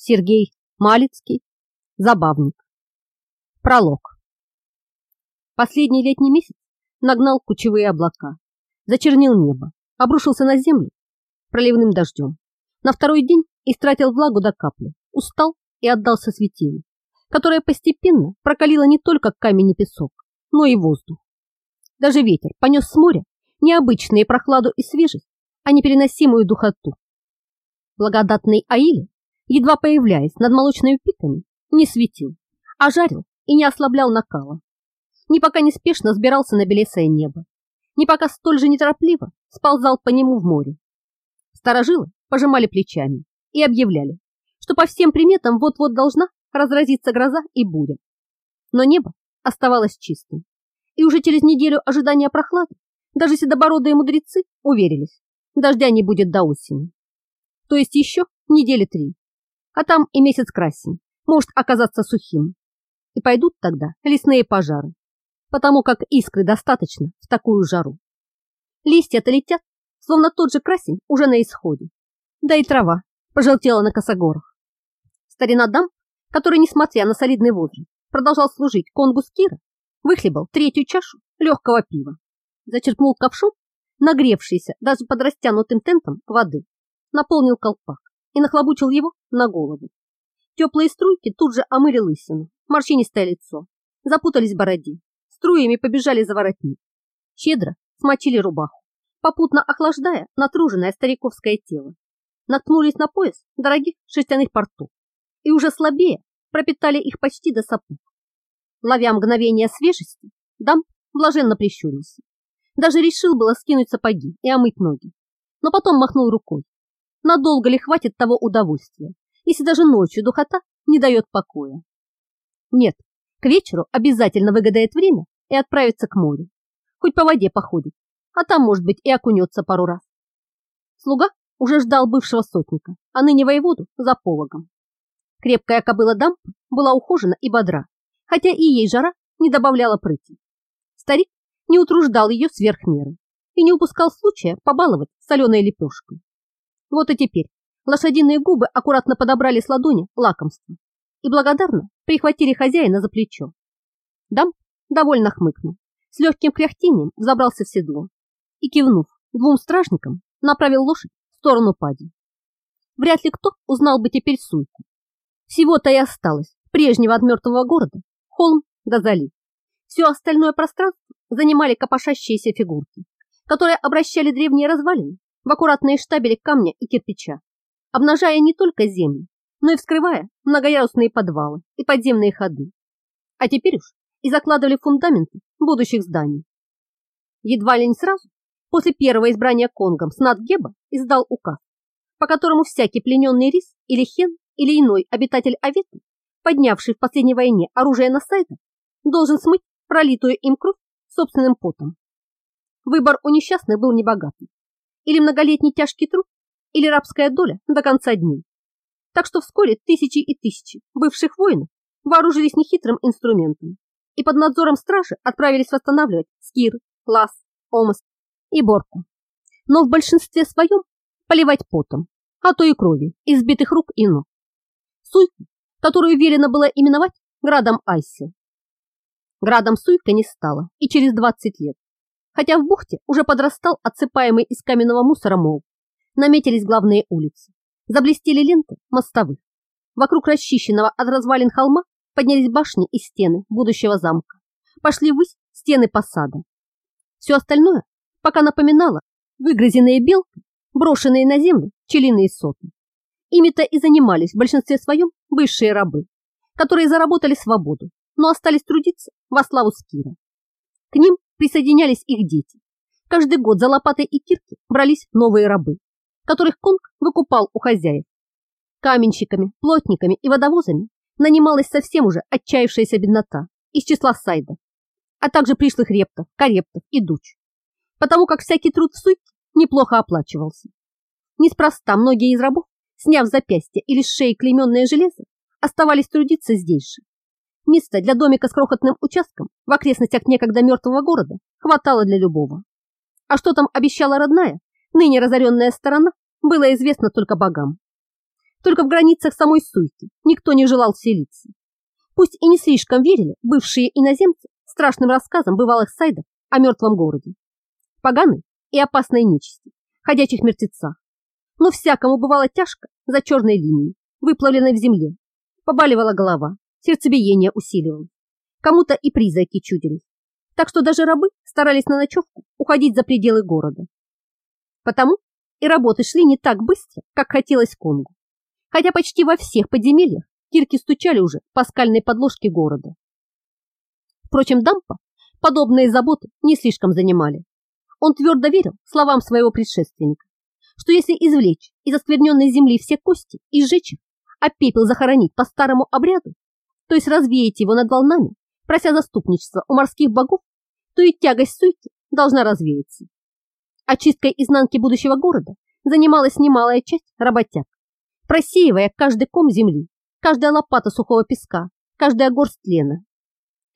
Сергей Малицкий. Забавник. Пролог. Последний летний месяц нагнал кучевые облака, зачернил небо, обрушился на землю проливным дождем. На второй день истратил влагу до капли, устал и отдался светилу, которое постепенно прокалило не только камень и песок, но и воздух. Даже ветер понес с моря необычные прохладу и свежесть, а непереносимую духоту. Благодатный Аиле едва появляясь над молочными пиками, не светил, а жарил и не ослаблял накала. Ни пока неспешно сбирался на белесое небо, ни пока столь же неторопливо сползал по нему в море. Старожилы пожимали плечами и объявляли, что по всем приметам вот-вот должна разразиться гроза и буря. Но небо оставалось чистым, и уже через неделю ожидания прохлады даже седобородые мудрецы уверились, дождя не будет до осени. То есть еще недели три а там и месяц красен, может оказаться сухим. И пойдут тогда лесные пожары, потому как искры достаточно в такую жару. Листья-то летят, словно тот же красень уже на исходе. Да и трава пожелтела на косогорах. Старина дам, который, несмотря на солидный возраст, продолжал служить конгус Кира, выхлебал третью чашу легкого пива, зачерпнул ковшом, нагревшийся даже под растянутым тентом воды, наполнил колпак и нахлобучил его на голову. Теплые струйки тут же омыли лысину, морщинистое лицо, запутались в бороде, струями побежали за воротник. Щедро смочили рубаху, попутно охлаждая натруженное стариковское тело. Наткнулись на пояс дорогих шерстяных портов и уже слабее пропитали их почти до сапог. Ловя мгновение свежести, дам блаженно прищурился. Даже решил было скинуть сапоги и омыть ноги, но потом махнул рукой надолго ли хватит того удовольствия, если даже ночью духота не дает покоя. Нет, к вечеру обязательно выгадает время и отправится к морю. Хоть по воде походит, а там, может быть, и окунется пару раз. Слуга уже ждал бывшего сотника, а ныне воеводу за пологом. Крепкая кобыла дам была ухожена и бодра, хотя и ей жара не добавляла прыти. Старик не утруждал ее сверх меры и не упускал случая побаловать соленой лепешкой. Вот и теперь лошадиные губы аккуратно подобрали с ладони лакомство и благодарно прихватили хозяина за плечо. Дам довольно хмыкнул, с легким кряхтением забрался в седло и, кивнув двум стражникам, направил лошадь в сторону пади. Вряд ли кто узнал бы теперь Суйку. Всего-то и осталось прежнего от мертвого города холм да залив. Все остальное пространство занимали копошащиеся фигурки, которые обращали древние развалины в аккуратные штабели камня и кирпича, обнажая не только землю, но и вскрывая многоярусные подвалы и подземные ходы. А теперь уж и закладывали фундаменты будущих зданий. Едва ли не сразу, после первого избрания Конгом Снат Геба издал указ, по которому всякий плененный рис или хен или иной обитатель Аветы, поднявший в последней войне оружие на сайтах, должен смыть пролитую им кровь собственным потом. Выбор у несчастных был небогатый или многолетний тяжкий труд, или рабская доля до конца дней. Так что вскоре тысячи и тысячи бывших воинов вооружились нехитрым инструментом и под надзором стражи отправились восстанавливать Скир, Лас, Омск и Борку. Но в большинстве своем поливать потом, а то и кровью избитых рук и ног. Суйку, которую велено было именовать Градом Айсил. Градом Суйка не стало и через 20 лет, хотя в бухте уже подрастал отсыпаемый из каменного мусора мол. Наметились главные улицы, заблестели ленты мостовых. Вокруг расчищенного от развалин холма поднялись башни и стены будущего замка. Пошли ввысь стены посада. Все остальное пока напоминало выгрызенные белки, брошенные на землю пчелиные соты. Ими-то и занимались в большинстве своем бывшие рабы, которые заработали свободу, но остались трудиться во славу Скира. К ним присоединялись их дети. Каждый год за лопатой и кирки брались новые рабы, которых Конг выкупал у хозяев. Каменщиками, плотниками и водовозами нанималась совсем уже отчаявшаяся беднота из числа сайдов, а также пришлых рептов, карептов и дуч, потому как всякий труд в суть неплохо оплачивался. Неспроста многие из рабов, сняв запястье или с шеи клейменное железо, оставались трудиться здесь же, Места для домика с крохотным участком в окрестностях некогда мертвого города хватало для любого. А что там обещала родная, ныне разоренная сторона, было известно только богам. Только в границах самой Суйки никто не желал селиться. Пусть и не слишком верили бывшие иноземцы страшным рассказам бывалых сайдов о мертвом городе, поганой и опасной нечисти, ходячих мертвецах. Но всякому бывало тяжко за черной линией, выплавленной в земле. Побаливала голова, сердцебиение усиливалось. Кому-то и призраки чудились. Так что даже рабы старались на ночевку уходить за пределы города. Потому и работы шли не так быстро, как хотелось Конгу. Хотя почти во всех подземельях кирки стучали уже по скальной подложке города. Впрочем, Дампа подобные заботы не слишком занимали. Он твердо верил словам своего предшественника, что если извлечь из оскверненной земли все кости и сжечь их, а пепел захоронить по старому обряду, то есть развеять его над волнами, прося заступничества у морских богов, то и тягость суйки должна развеяться. Очисткой изнанки будущего города занималась немалая часть работяг, просеивая каждый ком земли, каждая лопата сухого песка, каждая горсть тлена.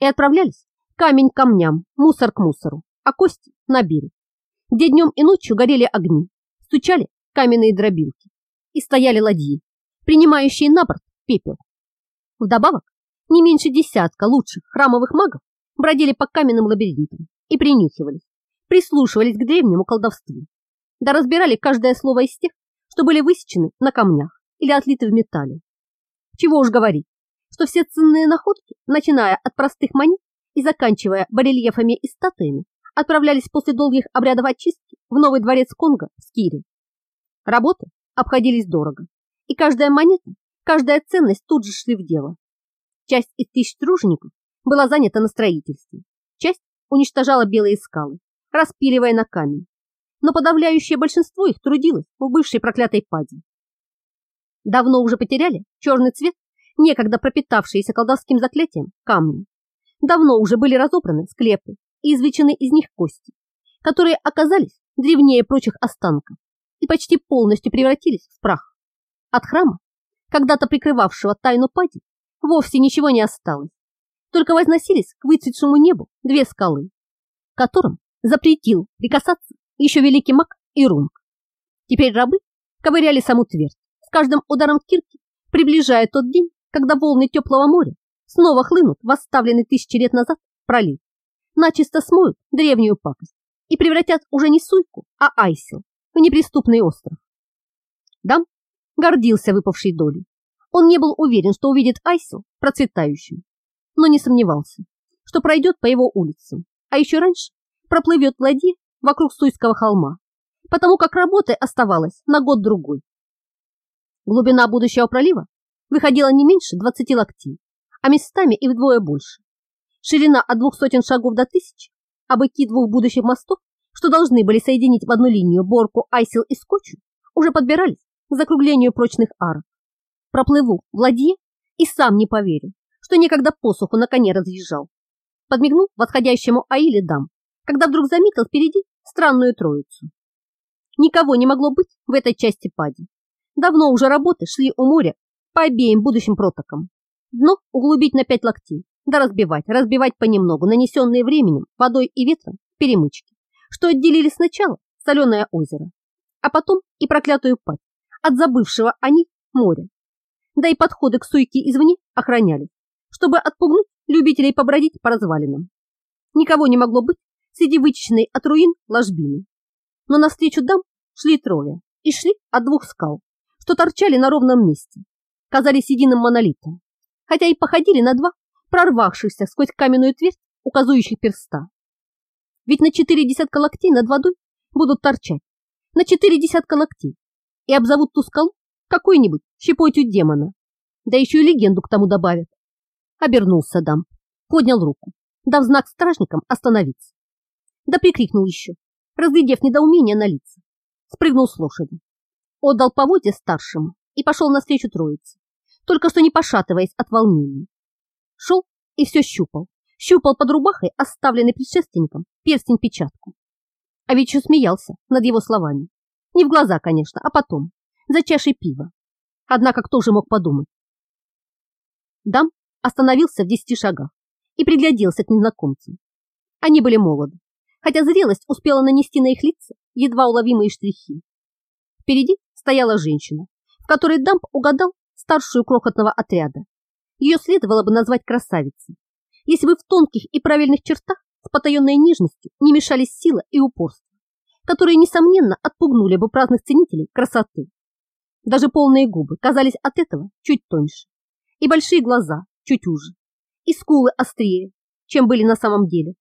И отправлялись камень к камням, мусор к мусору, а кости на берег, где днем и ночью горели огни, стучали каменные дробилки и стояли ладьи, принимающие на борт пепел. Вдобавок, не меньше десятка лучших храмовых магов бродили по каменным лабиринтам и принюхивались, прислушивались к древнему колдовству, да разбирали каждое слово из тех, что были высечены на камнях или отлиты в металле. Чего уж говорить, что все ценные находки, начиная от простых монет и заканчивая барельефами и статуями, отправлялись после долгих обрядов очистки в новый дворец Конго в Скире. Работы обходились дорого, и каждая монета, каждая ценность тут же шли в дело. Часть из тысяч тружеников была занята на строительстве, часть уничтожала белые скалы, распиливая на камень. Но подавляющее большинство их трудилось в бывшей проклятой паде. Давно уже потеряли черный цвет, некогда пропитавшиеся колдовским заклятием камни. Давно уже были разобраны склепы и извлечены из них кости, которые оказались древнее прочих останков и почти полностью превратились в прах. От храма, когда-то прикрывавшего тайну пади, вовсе ничего не осталось. Только возносились к выцветшему небу две скалы, которым запретил прикасаться еще великий маг Ирунг. Теперь рабы ковыряли саму твердь, с каждым ударом кирки, приближая тот день, когда волны теплого моря снова хлынут в оставленный тысячи лет назад пролив, начисто смоют древнюю пакость и превратят уже не Суйку, а Айсил в неприступный остров. Дам гордился выпавшей долей. Он не был уверен, что увидит Айсил процветающим, но не сомневался, что пройдет по его улицам, а еще раньше проплывет ладьи вокруг Суйского холма, потому как работы оставалось на год-другой. Глубина будущего пролива выходила не меньше 20 локтей, а местами и вдвое больше. Ширина от двух сотен шагов до тысячи, а быки двух будущих мостов, что должны были соединить в одну линию Борку, Айсил и Скотчу, уже подбирались к закруглению прочных арок. Проплыву в ладье и сам не поверю, что некогда посуху на коне разъезжал. Подмигнул восходящему Аиле дам, когда вдруг заметил впереди странную троицу. Никого не могло быть в этой части пади. Давно уже работы шли у моря по обеим будущим протокам. Дно углубить на пять локтей, да разбивать, разбивать понемногу, нанесенные временем, водой и ветром перемычки, что отделили сначала соленое озеро, а потом и проклятую падь от забывшего о них моря. Да и подходы к суйке извне охраняли, чтобы отпугнуть любителей побродить по развалинам. Никого не могло быть среди вычищенной от руин ложбины. Но навстречу дам шли трое и шли от двух скал, что торчали на ровном месте, казались единым монолитом, хотя и походили на два прорвавшихся сквозь каменную твердь указующих перста. Ведь на четыре десятка локтей над водой будут торчать, на четыре десятка локтей, и обзовут ту скалу какой-нибудь щепотью демона, да еще и легенду к тому добавят. Обернулся дам, поднял руку, дав знак стражникам остановиться. Да прикрикнул еще, разглядев недоумение на лице. Спрыгнул с лошади, отдал поводья старшему и пошел навстречу троице, только что не пошатываясь от волнения. Шел и все щупал, щупал под рубахой, оставленный предшественником, перстень-печатку. А ведь еще смеялся над его словами. Не в глаза, конечно, а потом, за чашей пива. Однако кто же мог подумать? Дам остановился в десяти шагах и пригляделся к незнакомцам. Они были молоды, хотя зрелость успела нанести на их лица едва уловимые штрихи. Впереди стояла женщина, в которой Дамп угадал старшую крохотного отряда. Ее следовало бы назвать красавицей, если бы в тонких и правильных чертах с потаенной нежностью не мешались сила и упорство, которые, несомненно, отпугнули бы праздных ценителей красоты. Даже полные губы казались от этого чуть тоньше, и большие глаза чуть уже, и скулы острее, чем были на самом деле.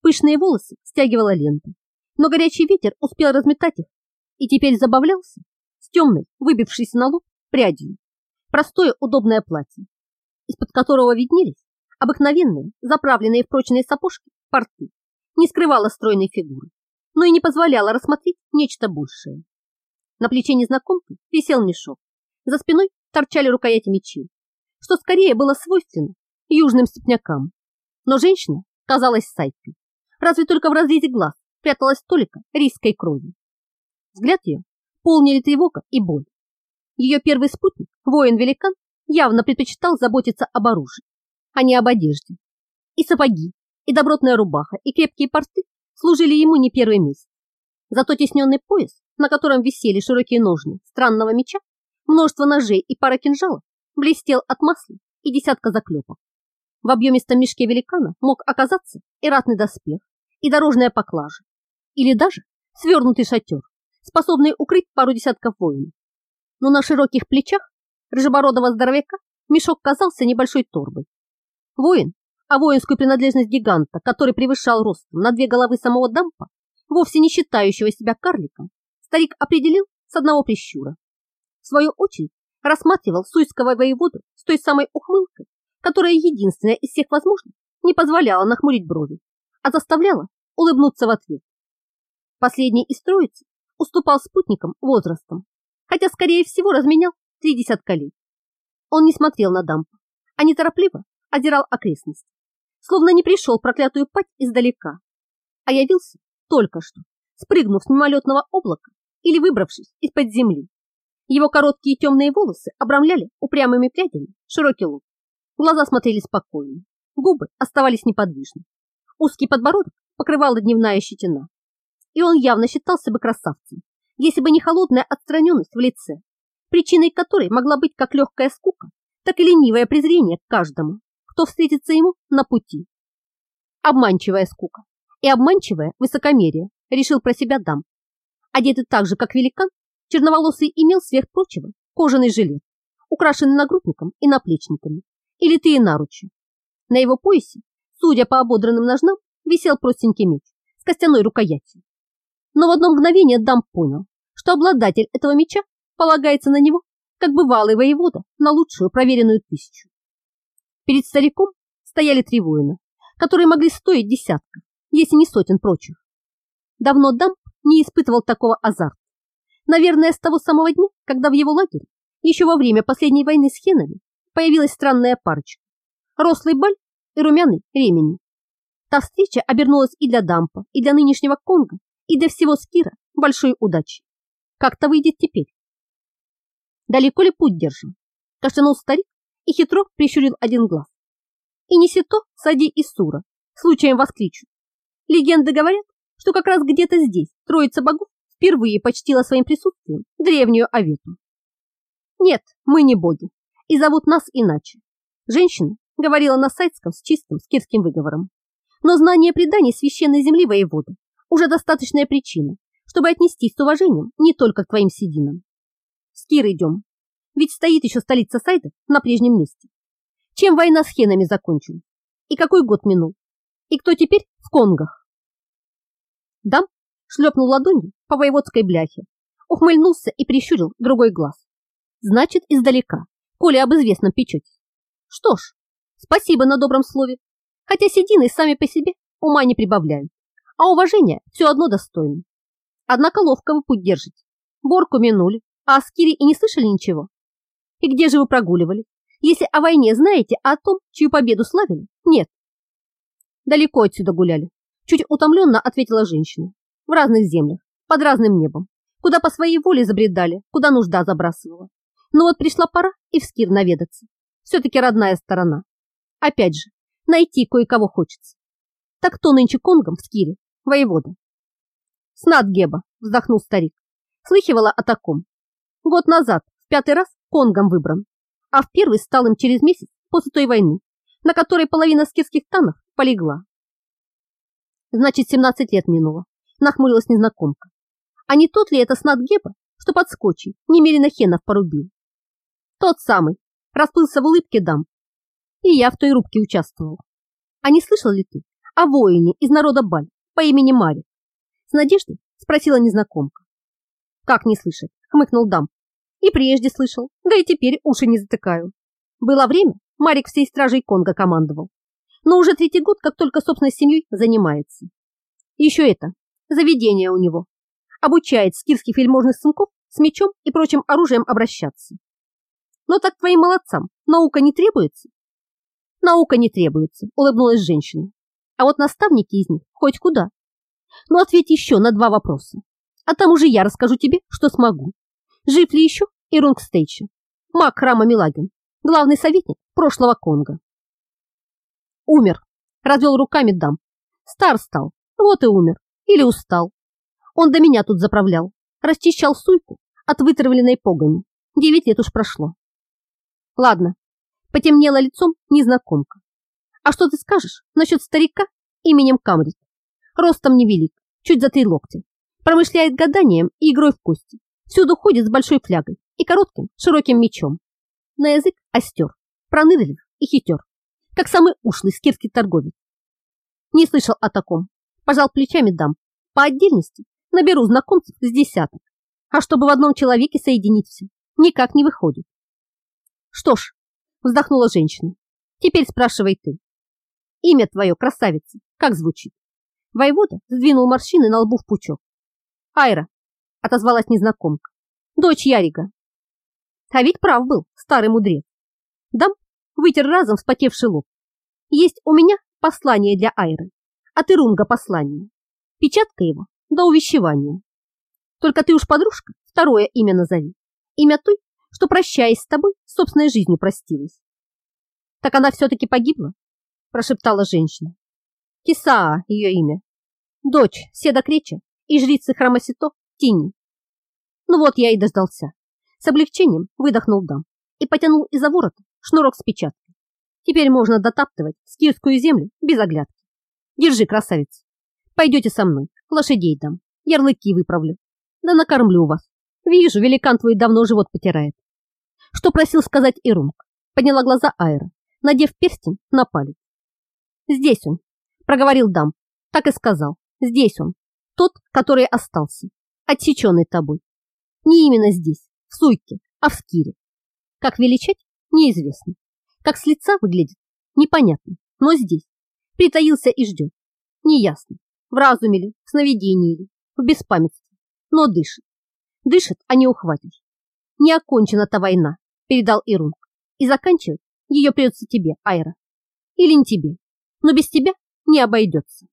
Пышные волосы стягивала лента, но горячий ветер успел разметать их и теперь забавлялся с темной, выбившейся на лоб, прядью. Простое удобное платье, из-под которого виднелись обыкновенные, заправленные в прочные сапожки, порты, не скрывало стройной фигуры, но и не позволяло рассмотреть нечто большее. На плече незнакомки висел мешок, за спиной торчали рукояти мечей, что скорее было свойственно южным степнякам. Но женщина казалась сайткой, разве только в разрезе глаз пряталась только рисской крови. Взгляд ее полнили тревога и боль. Ее первый спутник, воин-великан, явно предпочитал заботиться об оружии, а не об одежде. И сапоги, и добротная рубаха, и крепкие порты служили ему не первый месяц. Зато тесненный пояс, на котором висели широкие ножны странного меча, множество ножей и пара кинжалов, блестел от масла и десятка заклепок. В объемистом мешке великана мог оказаться и ратный доспех, и дорожная поклажа, или даже свернутый шатер, способный укрыть пару десятков воинов. Но на широких плечах рыжебородого здоровяка мешок казался небольшой торбой. Воин, а воинскую принадлежность гиганта, который превышал ростом на две головы самого дампа, вовсе не считающего себя карликом, старик определил с одного прищура. В свою очередь рассматривал суйского воеводу с той самой ухмылкой, которая единственная из всех возможных не позволяла нахмурить брови, а заставляла улыбнуться в ответ. Последний из троицы уступал спутникам возрастом, хотя, скорее всего, разменял три десятка лет. Он не смотрел на дампа, а неторопливо озирал окрестности, словно не пришел проклятую пать издалека, а явился только что, спрыгнув с мимолетного облака или выбравшись из-под земли. Его короткие темные волосы обрамляли упрямыми прядями широкий лоб. Глаза смотрели спокойно, губы оставались неподвижны. Узкий подбородок покрывала дневная щетина и он явно считался бы красавцем, если бы не холодная отстраненность в лице, причиной которой могла быть как легкая скука, так и ленивое презрение к каждому, кто встретится ему на пути. Обманчивая скука и обманчивое высокомерие, решил про себя дам. Одетый так же, как великан, черноволосый имел сверх прочего кожаный жилет, украшенный нагрудником и наплечниками, и литые наручи. На его поясе, судя по ободранным ножнам, висел простенький меч с костяной рукоятью но в одно мгновение Дам понял, что обладатель этого меча полагается на него, как бывалый воевода, на лучшую проверенную тысячу. Перед стариком стояли три воина, которые могли стоить десятка, если не сотен прочих. Давно Дам не испытывал такого азарта. Наверное, с того самого дня, когда в его лагере, еще во время последней войны с хенами, появилась странная парочка. Рослый Баль и румяный Ремени. Та встреча обернулась и для Дампа, и для нынешнего Конга и для всего Скира большой удачи. Как-то выйдет теперь. Далеко ли путь держим? Кашлянул старик и хитро прищурил один глаз. И не то, сади и сура, случаем воскличу. Легенды говорят, что как раз где-то здесь троица богов впервые почтила своим присутствием древнюю Авету. Нет, мы не боги, и зовут нас иначе. Женщина говорила на сайдском с чистым скирским выговором. Но знание преданий священной земли воеводы уже достаточная причина, чтобы отнестись с уважением не только к твоим сединам. С Кир идем, ведь стоит еще столица Сайда на прежнем месте. Чем война с хенами закончилась? И какой год минул? И кто теперь в конгах? Дам шлепнул ладонью по воеводской бляхе, ухмыльнулся и прищурил другой глаз. Значит, издалека, коли об известном печетесь. Что ж, спасибо на добром слове, хотя седины сами по себе ума не прибавляют а уважение все одно достойно. Однако ловко вы путь держите. Борку минули, а о Скире и не слышали ничего. И где же вы прогуливали? Если о войне знаете, а о том, чью победу славили, нет. Далеко отсюда гуляли. Чуть утомленно ответила женщина. В разных землях, под разным небом. Куда по своей воле забредали, куда нужда забрасывала. Но вот пришла пора и в Скир наведаться. Все-таки родная сторона. Опять же, найти кое-кого хочется. Так кто нынче конгом в Скире воевода. Снат Геба, вздохнул старик. Слыхивала о таком. Год назад пятый раз конгом выбран, а в первый стал им через месяц после той войны, на которой половина скирских танов полегла. Значит, 17 лет минуло, нахмурилась незнакомка. А не тот ли это снат Геба, что под скотчей немерено хенов порубил? Тот самый, расплылся в улыбке дам. И я в той рубке участвовал. А не слышал ли ты о воине из народа Баль по имени Марик? С надеждой спросила незнакомка. Как не слышать? Хмыкнул дам. И прежде слышал, да и теперь уши не затыкаю. Было время, Марик всей стражей Конго командовал. Но уже третий год, как только собственной семьей занимается. Еще это, заведение у него. Обучает скирских вельможных сынков с мечом и прочим оружием обращаться. Но так твоим молодцам наука не требуется? Наука не требуется, улыбнулась женщина. А вот наставники из них хоть куда. Но ответь еще на два вопроса. А там уже я расскажу тебе, что смогу. Жив ли еще Ирунг Стейчи, маг храма Милагин, главный советник прошлого Конга? Умер, развел руками дам. Стар стал, вот и умер. Или устал. Он до меня тут заправлял, расчищал суйку от вытравленной погони. Девять лет уж прошло. Ладно, потемнело лицом незнакомка. А что ты скажешь насчет старика именем Камрит? Ростом невелик, чуть за три локтя. Промышляет гаданием и игрой в кости. Всюду ходит с большой флягой и коротким широким мечом. На язык остер, пронырлив и хитер, как самый ушлый скирский торговец. Не слышал о таком. Пожал плечами дам. По отдельности наберу знакомцев с десяток. А чтобы в одном человеке соединить все, никак не выходит. Что ж, вздохнула женщина. Теперь спрашивай ты. Имя твое, красавица, как звучит? Воевода сдвинул морщины на лбу в пучок. Айра, отозвалась незнакомка. Дочь Ярига. А ведь прав был старый мудрец. Дам вытер разом вспотевший лоб. Есть у меня послание для Айры. От Ирунга послание. Печатка его до увещевания. Только ты уж, подружка, второе имя назови. Имя той, что, прощаясь с тобой, собственной жизнью простилась. Так она все-таки погибла? Прошептала женщина. Кисаа ее имя. Дочь Седа и жрицы храма Сито Тини. Ну вот я и дождался. С облегчением выдохнул дам и потянул из-за ворота шнурок с печаткой. Теперь можно дотаптывать скирскую землю без оглядки. Держи, красавица. Пойдете со мной, лошадей дам, ярлыки выправлю. Да накормлю вас. Вижу, великан твой давно живот потирает. Что просил сказать Ирунг? Подняла глаза Айра, надев перстень на палец. Здесь он, проговорил дам. Так и сказал. Здесь он. Тот, который остался. Отсеченный тобой. Не именно здесь, в Суйке, а в Скире. Как величать, неизвестно. Как с лица выглядит, непонятно. Но здесь. Притаился и ждет. Неясно. В разуме ли, в сновидении ли, в беспамятстве. Но дышит. Дышит, а не ухватишь. Не окончена та война, передал Ирунг. И заканчивать ее придется тебе, Айра. Или не тебе. Но без тебя не обойдется.